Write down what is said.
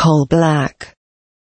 Coal black.